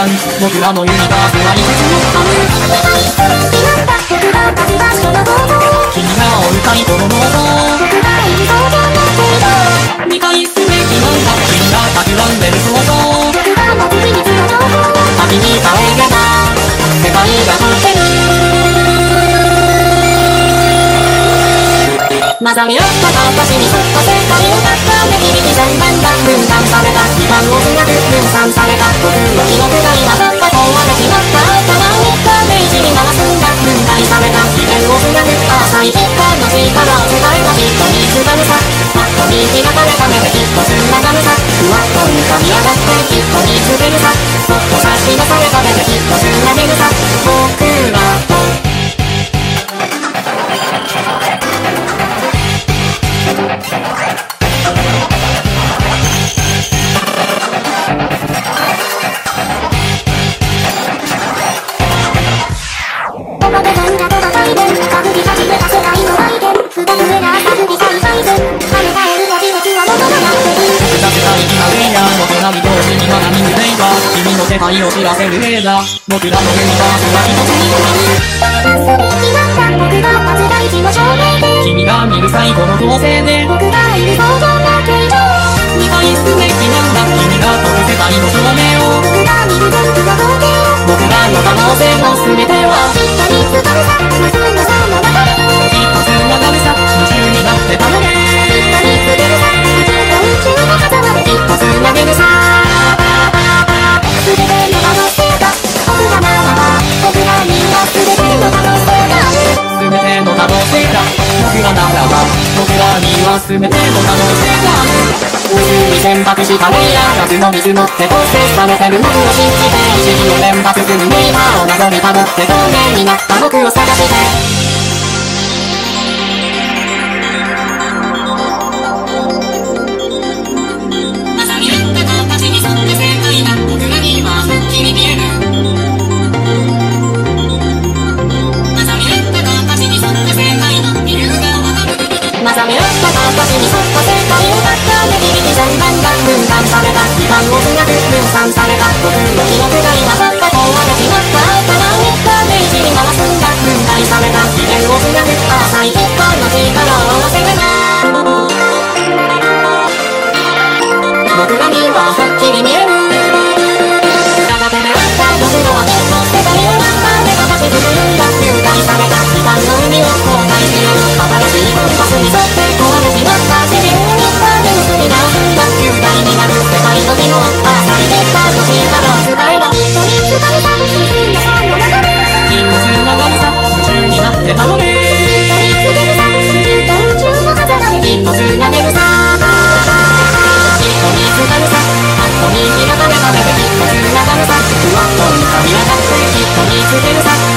間僕らのユニバースはいくつもある僕が立つ場所のこと君が追うたいこのノート僕がいる想像の程度理解すべきなんだ君が企んでる想像僕が持つ秘密の情報旅に帰れば世界が待ってる混ざり合った形にかれた目できっと繋がるさふわっと浮かび上がって一歩に滑るさそっと差し出された目できっ愛を知らせるレーダー僕らのユニバースは一つになる決まった僕が立つ大事の証明で君が見る最後の構成で僕がいる想像が形状理解すべきなんだ。君が飛ぶ世界の照明を僕が見る全部の光景僕らの可能性の全てはきっと見つかるさは全ての可能性がある宇宙に選択したレイヤー夏の水のって構成されてる僕を信じて意識を連発す。るネイバーを謎にたどって透明になった僕を探して目覚め落ちた私にそっと世界を奪ったで響き残弾弾分断された。時間を繋く分散された。僕の記憶が Thank you.